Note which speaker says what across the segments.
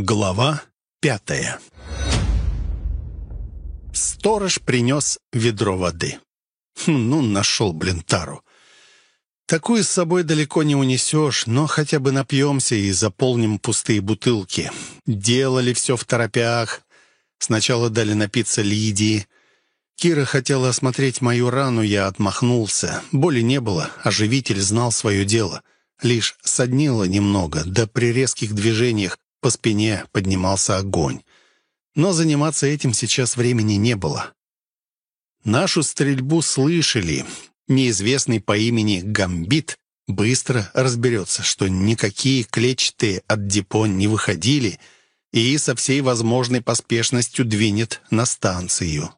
Speaker 1: Глава пятая Сторож принес ведро воды. Хм, ну, нашел, блин, тару. Такую с собой далеко не унесешь, но хотя бы напьемся и заполним пустые бутылки. Делали все в торопях. Сначала дали напиться Лидии. Кира хотела осмотреть мою рану, я отмахнулся. Боли не было, оживитель знал свое дело. Лишь соднило немного, да при резких движениях по спине поднимался огонь. Но заниматься этим сейчас времени не было. Нашу стрельбу слышали. Неизвестный по имени Гамбит быстро разберется, что никакие клетчатые от депо не выходили и со всей возможной поспешностью двинет на станцию.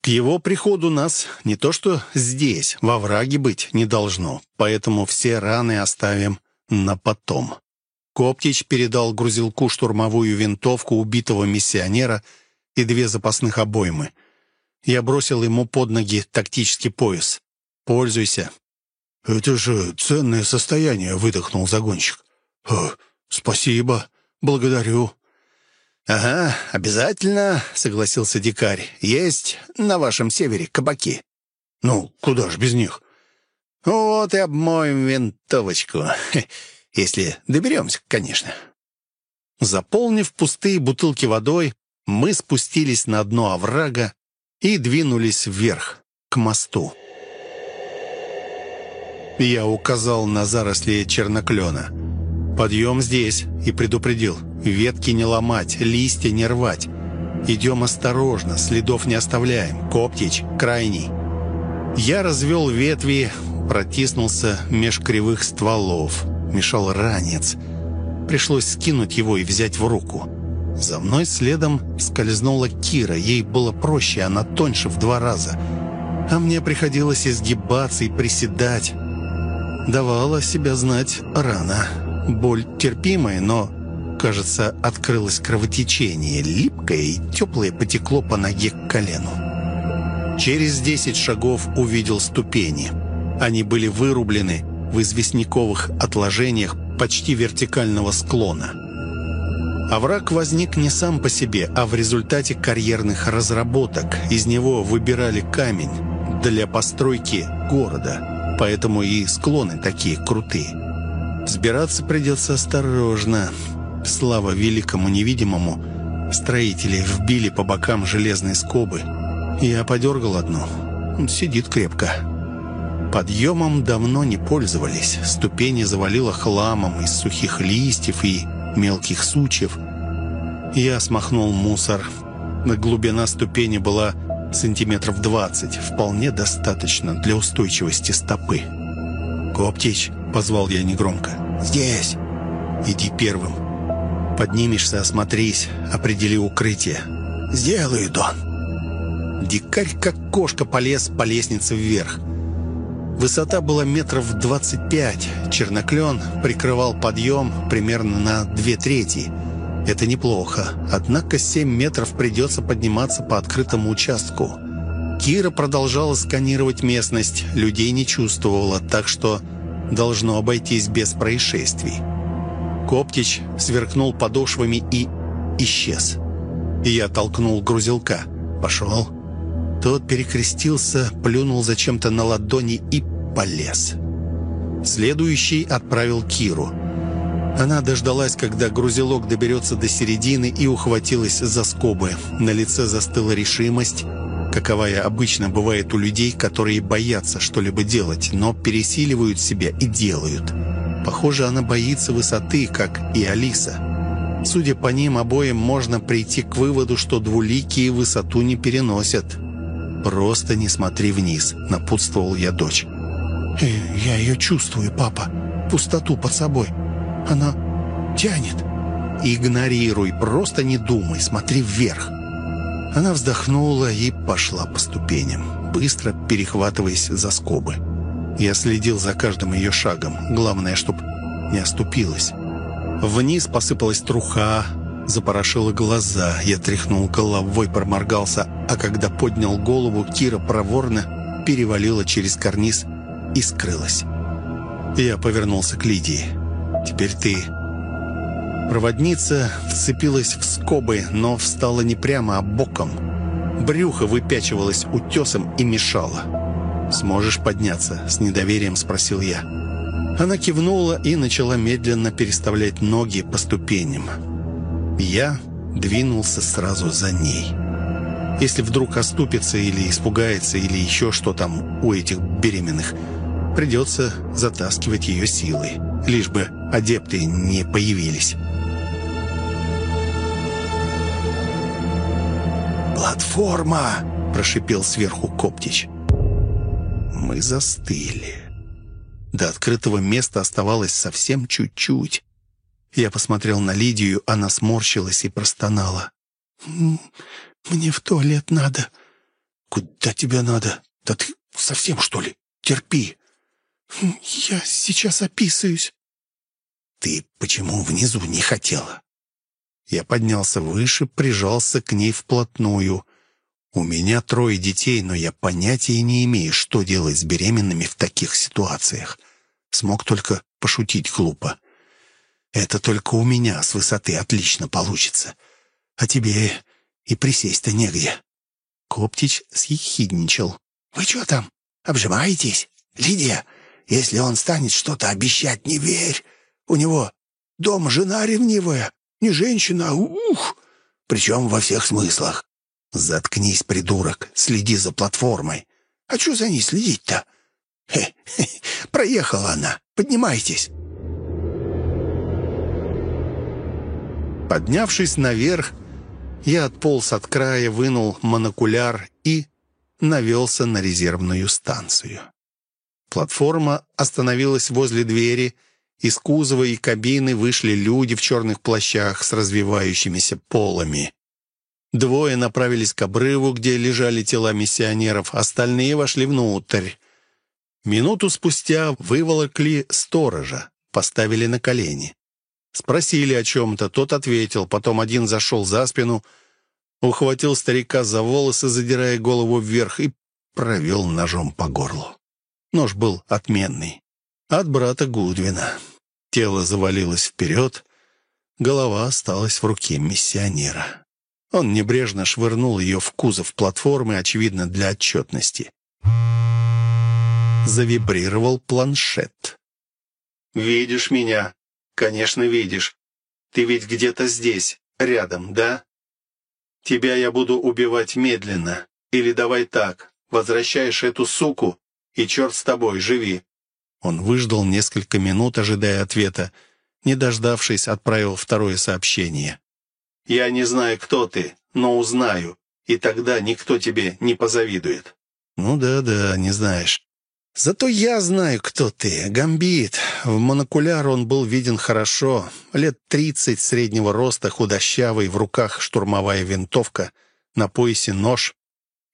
Speaker 1: К его приходу нас не то что здесь, во враге быть не должно, поэтому все раны оставим на потом. Коптич передал грузилку штурмовую винтовку убитого миссионера и две запасных обоймы. Я бросил ему под ноги тактический пояс. «Пользуйся».
Speaker 2: «Это же ценное состояние», — выдохнул загонщик. «Спасибо, благодарю».
Speaker 1: «Ага, обязательно», — согласился дикарь. «Есть на вашем севере кабаки».
Speaker 2: «Ну, куда ж без них?»
Speaker 1: «Вот и обмоем винтовочку. Если доберемся, конечно. Заполнив пустые бутылки водой, мы спустились на дно оврага и двинулись вверх, к мосту. Я указал на заросли черноклена. «Подъем здесь» и предупредил. «Ветки не ломать, листья не рвать. Идем осторожно, следов не оставляем. Коптич, крайний». Я развел ветви, протиснулся меж кривых стволов мешал ранец. Пришлось скинуть его и взять в руку. За мной следом скользнула Кира. Ей было проще, она тоньше в два раза. А мне приходилось изгибаться и приседать. Давала себя знать рано. Боль терпимая, но, кажется, открылось кровотечение. Липкое и теплое потекло по ноге к колену. Через десять шагов увидел ступени. Они были вырублены, в известняковых отложениях почти вертикального склона. Овраг возник не сам по себе, а в результате карьерных разработок. Из него выбирали камень для постройки города, поэтому и склоны такие крутые. Взбираться придется осторожно. Слава великому невидимому, строители вбили по бокам железные скобы. Я подергал одну. Сидит крепко. Подъемом давно не пользовались. Ступени завалило хламом из сухих листьев и мелких сучьев. Я смахнул мусор. Глубина ступени была сантиметров двадцать. Вполне достаточно для устойчивости стопы. «Коптич!» — позвал я негромко.
Speaker 2: «Здесь!»
Speaker 1: «Иди первым. Поднимешься, осмотрись, определи укрытие».
Speaker 2: «Сделаю, Дон!»
Speaker 1: Дикарь, как кошка, полез по лестнице вверх. Высота была метров 25. Черноклен прикрывал подъем примерно на две трети. Это неплохо. Однако 7 метров придется подниматься по открытому участку. Кира продолжала сканировать местность. Людей не чувствовала, так что должно обойтись без происшествий. Коптич сверкнул подошвами и исчез. Я толкнул грузилка. «Пошел». Тот перекрестился, плюнул зачем-то на ладони и полез. Следующий отправил Киру. Она дождалась, когда грузилок доберется до середины и ухватилась за скобы. На лице застыла решимость, каковая обычно бывает у людей, которые боятся что-либо делать, но пересиливают себя и делают. Похоже, она боится высоты, как и Алиса. Судя по ним обоим, можно прийти к выводу, что двуликие высоту не переносят. «Просто не смотри вниз», — напутствовал я дочь.
Speaker 2: Э, «Я ее чувствую, папа. Пустоту под собой. Она тянет».
Speaker 1: «Игнорируй, просто не думай, смотри вверх». Она вздохнула и пошла по ступеням, быстро перехватываясь за скобы. Я следил за каждым ее шагом. Главное, чтоб не оступилась. Вниз посыпалась труха, запорошила глаза. Я тряхнул головой, проморгался, а когда поднял голову, Кира проворно перевалила через карниз и скрылась. Я повернулся к Лидии. «Теперь ты...» Проводница вцепилась в скобы, но встала не прямо, а боком. Брюхо выпячивалось утесом и мешало. «Сможешь подняться?» — с недоверием спросил я. Она кивнула и начала медленно переставлять ноги по ступеням. Я двинулся сразу за ней. Если вдруг оступится или испугается, или еще что там у этих беременных, придется затаскивать ее силой, лишь бы адепты не появились.
Speaker 2: «Платформа!» – прошипел сверху Коптич.
Speaker 1: Мы застыли. До открытого места оставалось совсем чуть-чуть. Я посмотрел на Лидию, она сморщилась и простонала.
Speaker 2: «Мне в туалет надо». «Куда тебе надо? Да ты совсем, что ли? Терпи». «Я сейчас описываюсь».
Speaker 1: «Ты почему внизу не хотела?» Я поднялся выше, прижался к ней вплотную. У меня трое детей, но я понятия не имею, что делать с беременными в таких ситуациях. Смог только пошутить глупо. Это только у меня с высоты отлично получится. А тебе и присесть-то негде. Коптич съехидничал.
Speaker 2: «Вы что там, обжимаетесь? Лидия, если он станет что-то обещать, не верь. У него дома жена ревнивая, не женщина, а ух! Причем во всех смыслах.
Speaker 1: Заткнись, придурок, следи за платформой.
Speaker 2: А что за ней следить-то? Проехала она, поднимайтесь.
Speaker 1: Поднявшись наверх, я отполз от края, вынул монокуляр и навелся на резервную станцию. Платформа остановилась возле двери, из кузова и кабины вышли люди в черных плащах с развивающимися полами. Двое направились к обрыву, где лежали тела миссионеров, остальные вошли внутрь. Минуту спустя выволокли сторожа, поставили на колени. Спросили о чем-то, тот ответил, потом один зашел за спину, ухватил старика за волосы, задирая голову вверх, и провел ножом по горлу. Нож был отменный. От брата Гудвина. Тело завалилось вперед, голова осталась в руке миссионера. Он небрежно швырнул ее в кузов платформы, очевидно, для отчетности. Завибрировал планшет. «Видишь меня?» «Конечно, видишь. Ты ведь где-то здесь, рядом, да? Тебя я буду убивать медленно. Или давай так, возвращаешь эту суку, и черт с тобой, живи». Он выждал несколько минут, ожидая ответа. Не дождавшись, отправил второе сообщение. «Я не знаю, кто ты, но узнаю, и тогда никто тебе не позавидует». «Ну да-да, не знаешь. Зато я знаю, кто ты. Гамбит. В монокуляр он был виден хорошо. Лет тридцать, среднего роста, худощавый, в руках штурмовая винтовка, на поясе нож.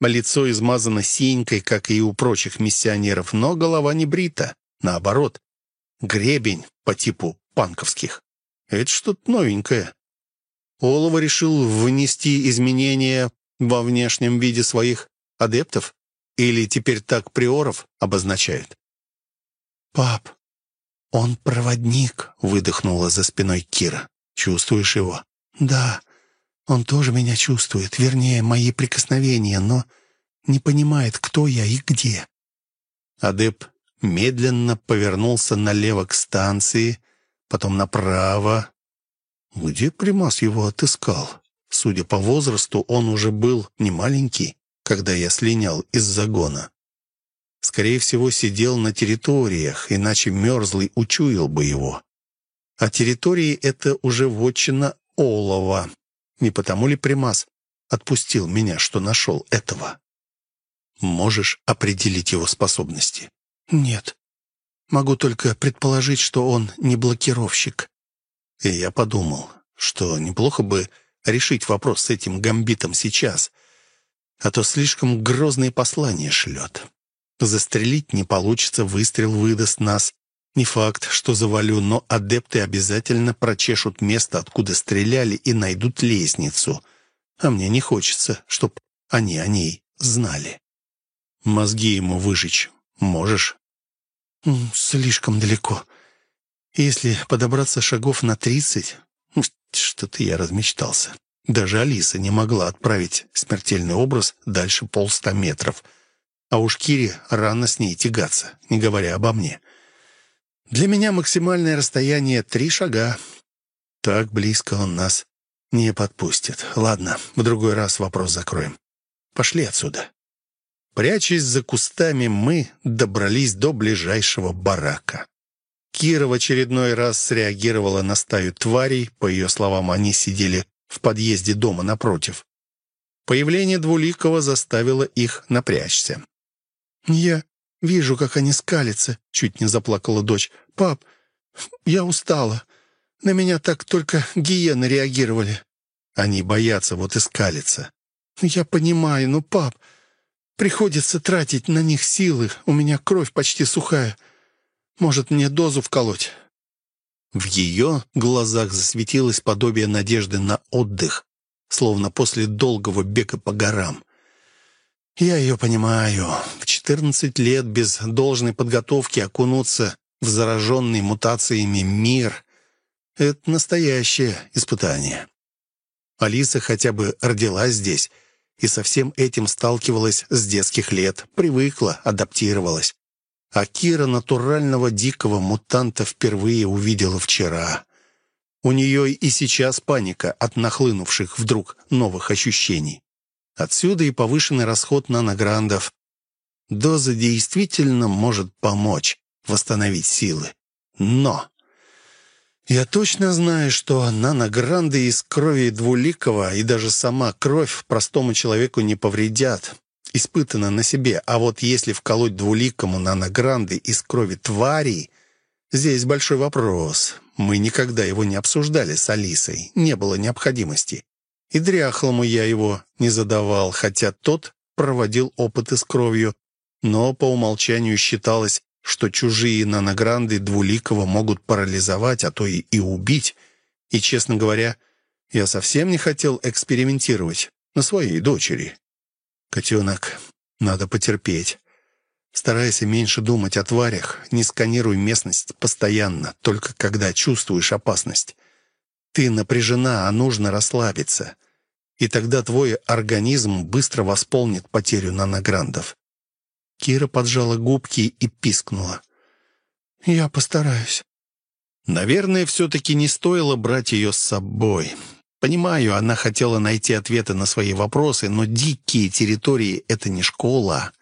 Speaker 1: Лицо измазано синькой, как и у прочих миссионеров, но голова не брита. Наоборот, гребень по типу панковских. Это что-то новенькое. Олова решил внести изменения во внешнем виде своих адептов. Или теперь так приоров обозначают?
Speaker 2: «Пап, он проводник», — выдохнула за спиной Кира.
Speaker 1: «Чувствуешь его?»
Speaker 2: «Да, он тоже меня чувствует, вернее, мои прикосновения, но не понимает, кто я и где».
Speaker 1: Адеп медленно повернулся налево к станции, потом направо. Где Примас его отыскал? Судя по возрасту, он уже был не маленький когда я слинял из загона. Скорее всего, сидел на территориях, иначе мерзлый учуял бы его. А территории — это уже вотчина олова. Не потому ли Примас отпустил меня, что нашел этого? Можешь определить его способности?
Speaker 2: Нет. Могу только предположить, что он не блокировщик.
Speaker 1: И я подумал, что неплохо бы решить вопрос с этим гамбитом сейчас, а то слишком грозные послания шлет. Застрелить не получится, выстрел выдаст нас. Не факт, что завалю, но адепты обязательно прочешут место, откуда стреляли, и найдут лестницу. А мне не хочется, чтоб они о ней знали. Мозги ему выжечь можешь?
Speaker 2: Слишком далеко. Если подобраться шагов на тридцать,
Speaker 1: Что-то я размечтался. Даже Алиса не могла отправить смертельный образ дальше полста метров. А уж Кире рано с ней тягаться, не говоря обо мне. Для меня максимальное расстояние — три шага. Так близко он нас не подпустит. Ладно, в другой раз вопрос закроем. Пошли отсюда. Прячась за кустами, мы добрались до ближайшего барака. Кира в очередной раз среагировала на стаю тварей. По ее словам, они сидели в подъезде дома напротив. Появление Двуликова заставило их напрячься. «Я вижу, как они скалятся», — чуть не заплакала дочь. «Пап, я устала. На меня так только гиены реагировали». «Они боятся, вот и скалятся». «Я понимаю, но, пап, приходится тратить на них силы. У меня кровь почти сухая. Может, мне дозу вколоть?» В ее глазах засветилось подобие надежды на отдых, словно после долгого бега по горам. «Я ее понимаю. В четырнадцать лет без должной подготовки окунуться в зараженный мутациями мир — это настоящее испытание. Алиса хотя бы родилась здесь и со всем этим сталкивалась с детских лет, привыкла, адаптировалась. А Кира натурального дикого мутанта впервые увидела вчера. У нее и сейчас паника от нахлынувших вдруг новых ощущений. Отсюда и повышенный расход нанограндов. Доза действительно может помочь восстановить силы. Но я точно знаю, что наногранды из крови двуликого и даже сама кровь простому человеку не повредят испытано на себе. А вот если вколоть двуликому наногранды из крови тварей, здесь большой вопрос. Мы никогда его не обсуждали с Алисой, не было необходимости. И дряхлому я его не задавал, хотя тот проводил опыты с кровью, но по умолчанию считалось, что чужие наногранды двуликого могут парализовать, а то и, и убить. И, честно говоря, я совсем не хотел экспериментировать на своей дочери. «Котенок, надо потерпеть. Старайся меньше думать о тварях, не сканируй местность постоянно, только когда чувствуешь опасность. Ты напряжена, а нужно расслабиться. И тогда твой организм быстро восполнит потерю нанограндов». Кира поджала губки и пискнула. «Я постараюсь». Наверное, все-таки не стоило брать ее с собой. Понимаю, она хотела найти ответы на свои вопросы, но дикие территории — это не школа.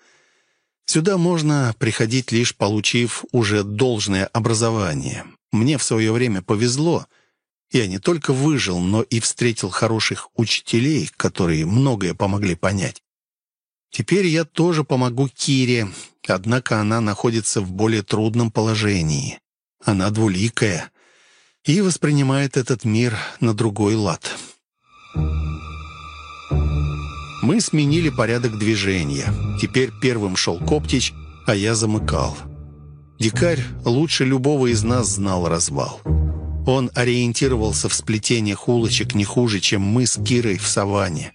Speaker 1: Сюда можно приходить, лишь получив уже должное образование. Мне в свое время повезло. Я не только выжил, но и встретил хороших учителей, которые многое помогли понять. Теперь я тоже помогу Кире, однако она находится в более трудном положении. Она двуликая — и воспринимает этот мир на другой лад. Мы сменили порядок движения. Теперь первым шел Коптич, а я замыкал. Дикарь лучше любого из нас знал развал. Он ориентировался в сплетениях улочек не хуже, чем мы с Кирой в саванне.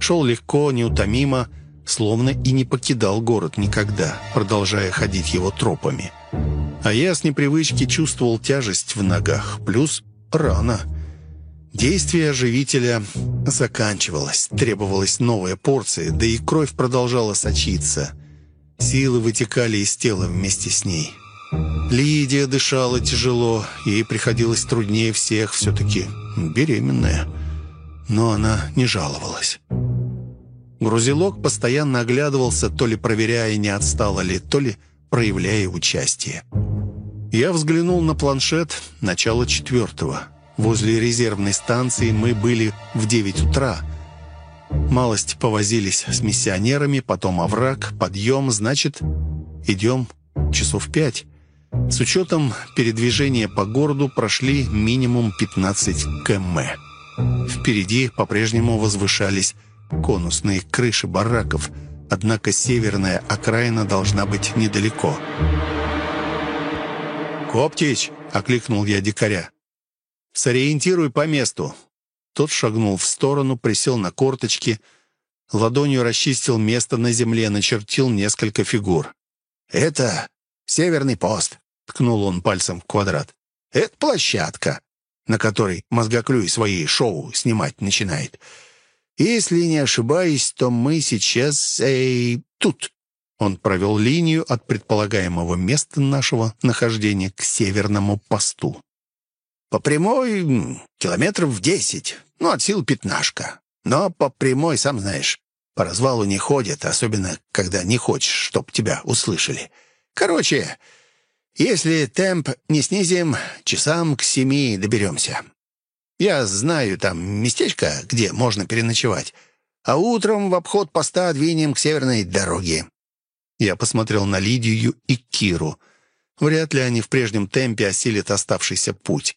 Speaker 1: Шел легко, неутомимо, словно и не покидал город никогда, продолжая ходить его тропами. А я с непривычки чувствовал тяжесть в ногах, плюс рана. Действие оживителя заканчивалось, требовалась новая порция, да и кровь продолжала сочиться. Силы вытекали из тела вместе с ней. Лидия дышала тяжело, ей приходилось труднее всех, все-таки беременная. Но она не жаловалась. Грузилок постоянно оглядывался, то ли проверяя, не отстала ли, то ли проявляя участие. Я взглянул на планшет начало четвертого. Возле резервной станции мы были в девять утра. Малость повозились с миссионерами, потом овраг, подъем, значит, идем часов пять. С учетом передвижения по городу прошли минимум 15 км. Впереди по-прежнему возвышались конусные крыши бараков – Однако северная окраина должна быть недалеко. «Коптич!» — окликнул я дикаря. «Сориентируй по месту!» Тот шагнул в сторону, присел на корточки, ладонью расчистил место на земле, начертил несколько фигур.
Speaker 2: «Это северный пост», — ткнул он пальцем в квадрат. «Это площадка. на которой мозгоклюй свои шоу снимать начинает. Если не ошибаюсь, то мы сейчас... Эй, тут». Он провел линию от предполагаемого места нашего нахождения к северному посту. «По прямой километров десять, ну, от сил пятнашка. Но по прямой, сам знаешь, по развалу не ходят, особенно когда не хочешь, чтоб тебя услышали. Короче, если темп не снизим, часам к семи доберемся. Я знаю там местечко, где можно переночевать, а утром в обход поста двинем к северной дороге». Я посмотрел на Лидию и Киру. Вряд ли они в прежнем темпе осилят оставшийся путь.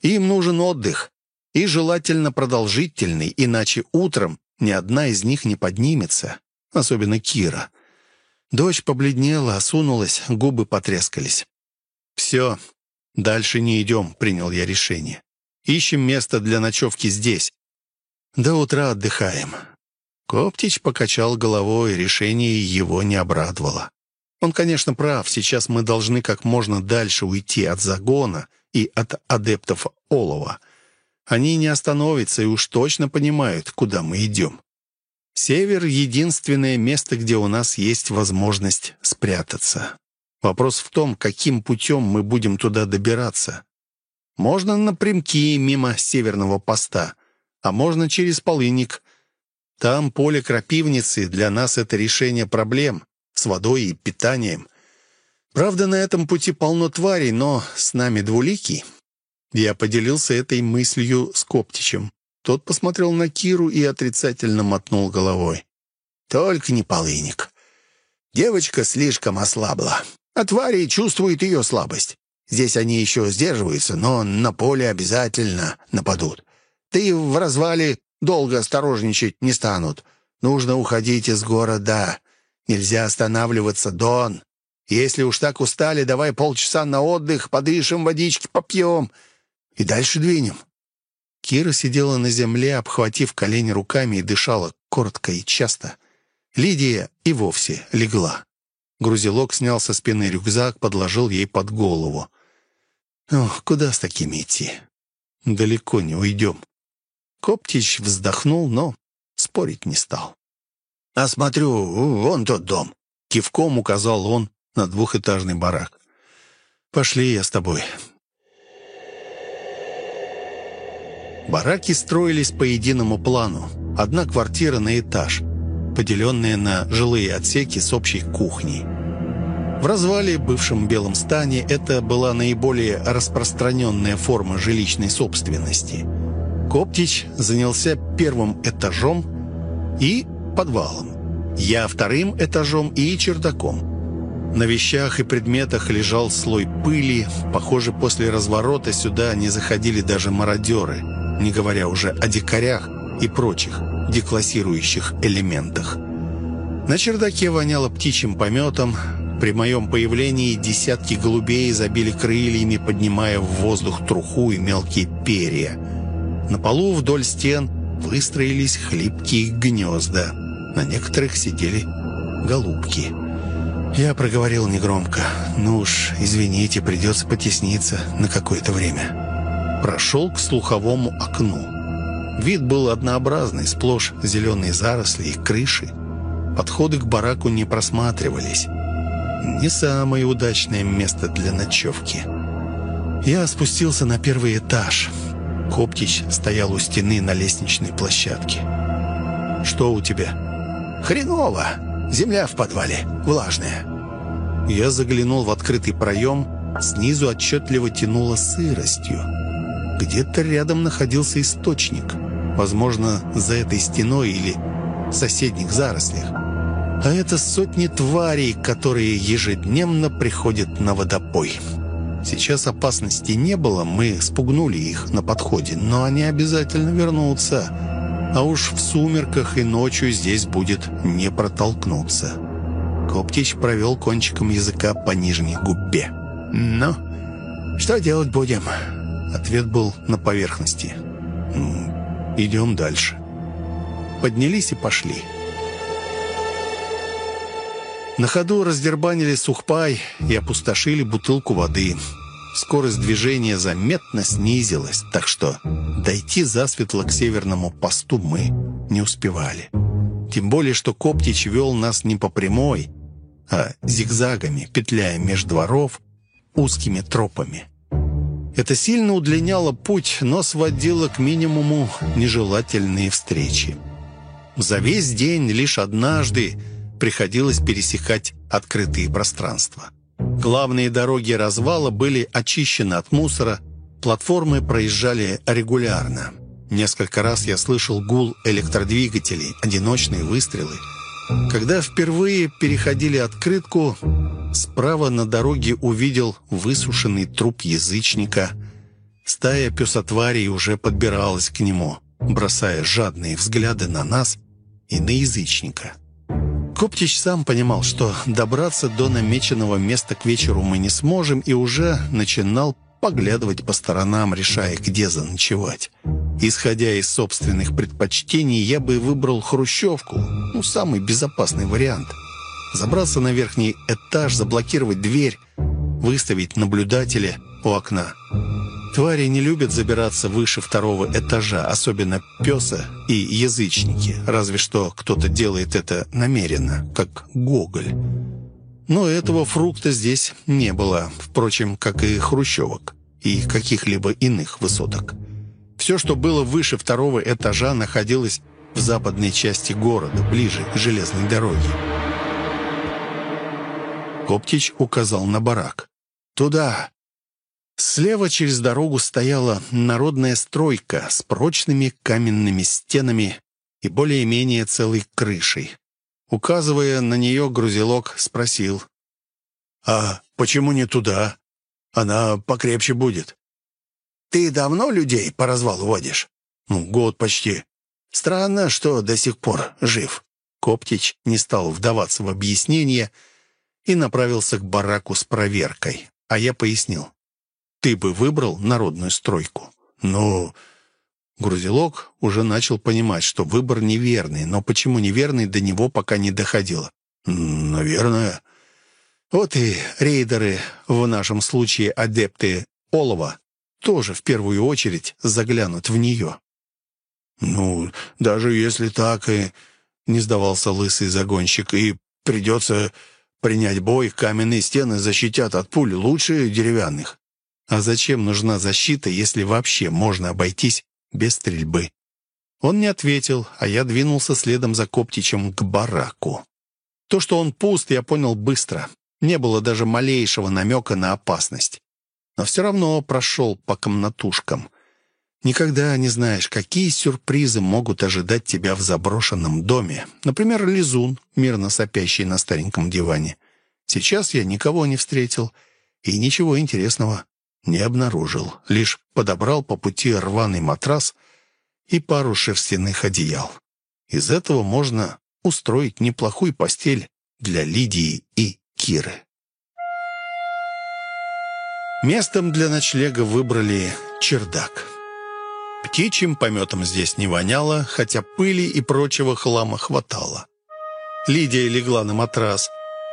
Speaker 2: Им нужен отдых, и желательно продолжительный, иначе утром ни одна из них не поднимется, особенно Кира. Дочь побледнела, осунулась, губы потрескались. «Все, дальше не идем», — принял я решение. «Ищем место для ночевки здесь. До утра отдыхаем». Коптич покачал головой, решение его не обрадовало. Он, конечно, прав, сейчас мы должны как можно дальше уйти от загона и от адептов олова — они не остановятся и уж точно понимают, куда мы идем. Север — единственное место, где у нас есть возможность спрятаться. Вопрос в том, каким путем мы будем туда добираться. Можно напрямки мимо северного поста, а можно через полынник. Там поле крапивницы, для нас это решение проблем с водой и питанием. Правда, на этом пути полно тварей, но с нами двуликий. Я поделился этой мыслью с Коптичем. Тот посмотрел на Киру и отрицательно мотнул головой. «Только не полыник. Девочка слишком ослабла. А твари чувствуют ее слабость. Здесь они еще сдерживаются, но на поле обязательно нападут. Ты в развале долго осторожничать не станут. Нужно уходить из города. Нельзя останавливаться, Дон. Если уж так устали, давай полчаса на отдых, подышим, водички попьем и дальше двинем». Кира сидела на земле, обхватив колени руками и дышала коротко и часто. Лидия и вовсе легла. Грузилок снял со спины рюкзак, подложил ей под голову. «Ох, куда с такими идти? Далеко не уйдем». Коптич вздохнул, но спорить не стал. «А смотрю, вон тот дом», — кивком указал он на двухэтажный барак. «Пошли я с тобой. Бараки строились по единому плану. Одна квартира на этаж, поделенная на жилые отсеки с общей кухней. В развале, бывшем Белом стане, это была наиболее распространенная форма жилищной собственности. Коптич занялся первым этажом и подвалом. Я вторым этажом и чердаком. На вещах и предметах лежал слой пыли. Похоже, после разворота сюда не заходили даже мародеры – не говоря уже о дикарях и прочих деклассирующих элементах. На чердаке воняло птичьим пометом. При моем появлении десятки голубей забили крыльями, поднимая в воздух труху и мелкие перья. На полу вдоль стен выстроились хлипкие гнезда. На некоторых сидели голубки. Я проговорил негромко. «Ну уж, извините, придется потесниться на какое-то время» прошел к слуховому окну. Вид был однообразный, сплошь зеленые заросли и крыши. Подходы к бараку не просматривались. Не самое удачное место для ночевки. Я спустился на первый этаж. Коптич стоял у стены на лестничной площадке. «Что у тебя?» «Хреново! Земля в подвале, влажная».
Speaker 1: Я заглянул в открытый проем. Снизу отчетливо тянуло сыростью. Где-то рядом находился источник. Возможно, за этой стеной или в соседних зарослях. А это сотни тварей, которые ежедневно приходят на водопой. Сейчас опасности не было, мы спугнули их на подходе, но они обязательно вернутся. А уж в сумерках и ночью здесь будет не протолкнуться. Коптич провел кончиком языка по нижней губе.
Speaker 2: «Ну, что делать будем?»
Speaker 1: Ответ был на поверхности. «Идем дальше». Поднялись и пошли. На ходу раздербанили сухпай и опустошили бутылку воды. скорость движения заметно снизилась, так что дойти засветло к северному посту мы не успевали. Тем более, что Коптич вел нас не по прямой, а зигзагами, петляя меж дворов, узкими тропами. Это сильно удлиняло путь, но сводило к минимуму нежелательные встречи. За весь день лишь однажды приходилось пересекать открытые пространства. Главные дороги развала были очищены от мусора, платформы проезжали регулярно. Несколько раз я слышал гул электродвигателей, одиночные выстрелы. Когда впервые переходили открытку, Справа на дороге увидел высушенный труп язычника. Стая песотварей уже подбиралась к нему, бросая жадные взгляды на нас и на язычника. Коптич сам понимал, что добраться до намеченного места к вечеру мы не сможем, и уже начинал поглядывать по сторонам, решая, где заночевать. Исходя из собственных предпочтений, я бы выбрал хрущевку, ну, самый безопасный вариант – Забраться на верхний этаж, заблокировать дверь, выставить наблюдателя у окна. Твари не любят забираться выше второго этажа, особенно песа и язычники, разве что кто-то делает это намеренно, как Гоголь. Но этого фрукта здесь не было, впрочем, как и хрущевок и каких-либо иных высоток. Все, что было выше второго этажа, находилось в западной части города, ближе к железной дороге. Коптич указал на барак. «Туда!» Слева через дорогу стояла народная стройка с прочными каменными стенами и более-менее целой крышей. Указывая на нее, грузилок спросил. «А почему не туда? Она покрепче будет». «Ты давно людей по развалу водишь?» «Ну, год почти. Странно, что до сих пор жив». Коптич не стал вдаваться в объяснение, — и направился к бараку с проверкой. А я пояснил. «Ты бы выбрал народную стройку?» «Ну...» Грузилок уже начал понимать, что выбор неверный, но почему неверный, до него пока не доходило. «Наверное...» Вот и рейдеры, в нашем случае адепты Олова, тоже в первую очередь заглянут в нее. «Ну, даже если так и...» — не сдавался лысый загонщик. «И придется Принять бой, каменные стены защитят от пуль лучше деревянных. А зачем нужна защита, если вообще можно обойтись без стрельбы? Он не ответил, а я двинулся следом за Коптичем к бараку. То, что он пуст, я понял быстро. Не было даже малейшего намека на опасность. Но все равно прошел по комнатушкам — Никогда не знаешь, какие сюрпризы могут ожидать тебя в заброшенном доме. Например, лизун, мирно сопящий на стареньком диване. Сейчас я никого не встретил и ничего интересного не обнаружил. Лишь подобрал по пути рваный матрас и пару шерстяных одеял. Из этого можно устроить неплохую постель для Лидии и Киры. Местом для ночлега выбрали чердак. Птичьим пометом здесь не воняло, хотя пыли и прочего хлама хватало. Лидия легла на матрас.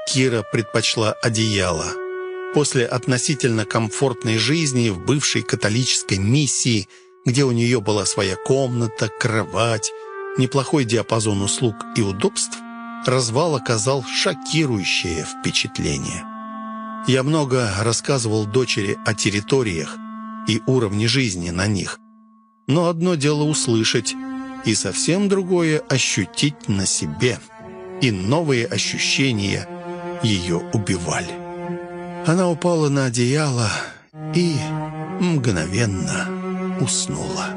Speaker 1: Кира предпочла одеяло. После относительно комфортной жизни в бывшей католической миссии, где у нее была своя комната, кровать, неплохой диапазон услуг и удобств, развал оказал шокирующее впечатление. Я много рассказывал дочери о территориях и уровне жизни на них, но одно дело услышать, и совсем другое — ощутить на себе. И новые ощущения ее убивали. Она упала на одеяло и мгновенно уснула.